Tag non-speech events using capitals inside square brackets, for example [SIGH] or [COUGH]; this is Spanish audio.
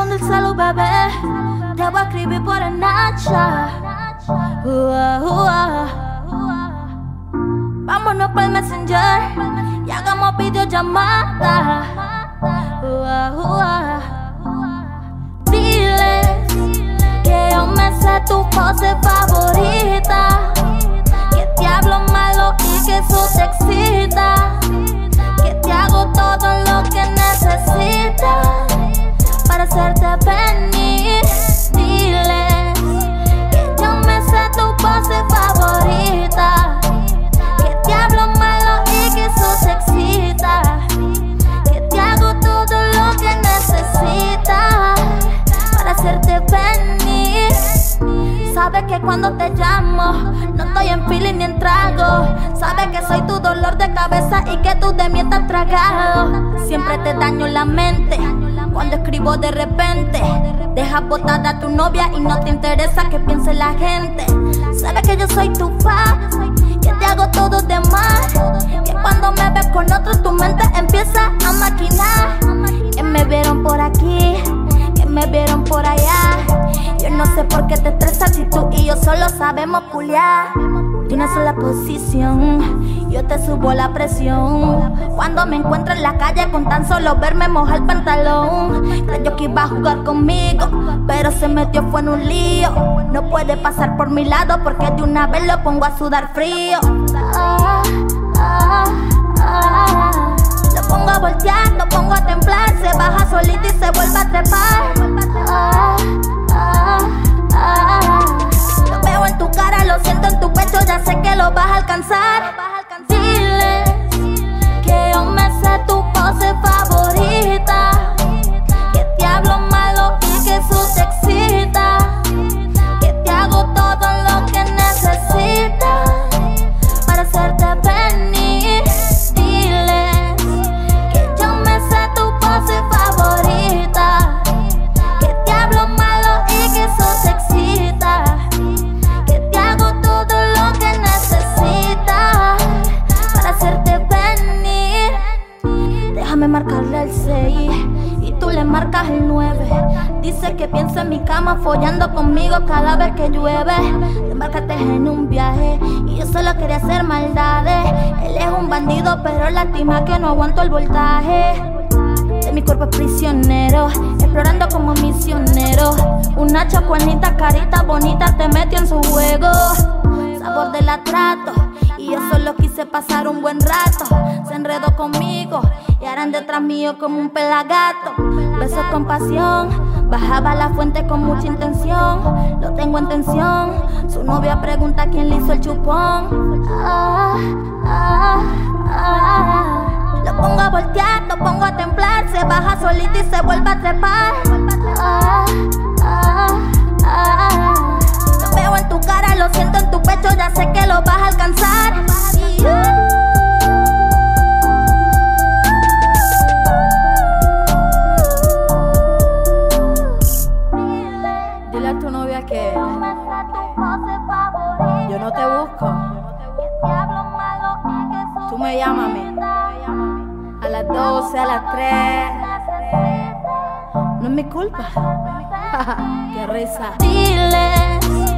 Responde el celu, bebé. Te voy a escribir por el Nacha. Uh, Vámonos el Messenger y hagamos videollamada. Dile que yo me sé tu pose cuando te llamo no estoy en feeling ni en trago. Sabes que soy tu dolor de cabeza y que tú de mí estás tragado. Siempre te daño la mente cuando escribo de repente. Dejas botada a tu novia y no te interesa que piense la gente. Sabes que yo soy tu fan, que te hago todo de más. Que cuando me ves con otro tu mente empieza a maquinar. Que me vieron por aquí, que me vieron por allá. No sé por qué te estresas si tú y yo solo sabemos culiar. De una sola posición, yo te subo la presión. Cuando me encuentro en la calle con tan solo verme mojar el pantalón. Creyó que iba a jugar conmigo, pero se metió fue en un lío. No puede pasar por mi lado porque de una vez lo pongo a sudar frío. Lo pongo a voltear, lo pongo a templar. Se baja solito y se vuelve a trepar. Marcas el 9. Dice que piensa en mi cama follando conmigo cada vez que llueve. Te embarcaste en un viaje y yo solo quería hacer maldades. Él es un bandido, pero lástima que no aguanto el voltaje. De mi cuerpo es prisionero, explorando como misionero. Una chacuanita, carita bonita, te metió en su juego. Sabor de la trato, yo solo quise pasar un buen rato. Se enredó conmigo y harán detrás mío como un pelagato. Besos con pasión, bajaba la fuente con mucha intención. Lo tengo en tensión, su novia pregunta quién le hizo el chupón. Ah, ah, ah. Lo pongo a voltear, lo pongo a templar. Se baja solito y se vuelve a trepar. A tu novia que yo no te busco. Tú me llamas a las 12, a las 3. No es mi culpa. [LAUGHS] Qué risa. Dile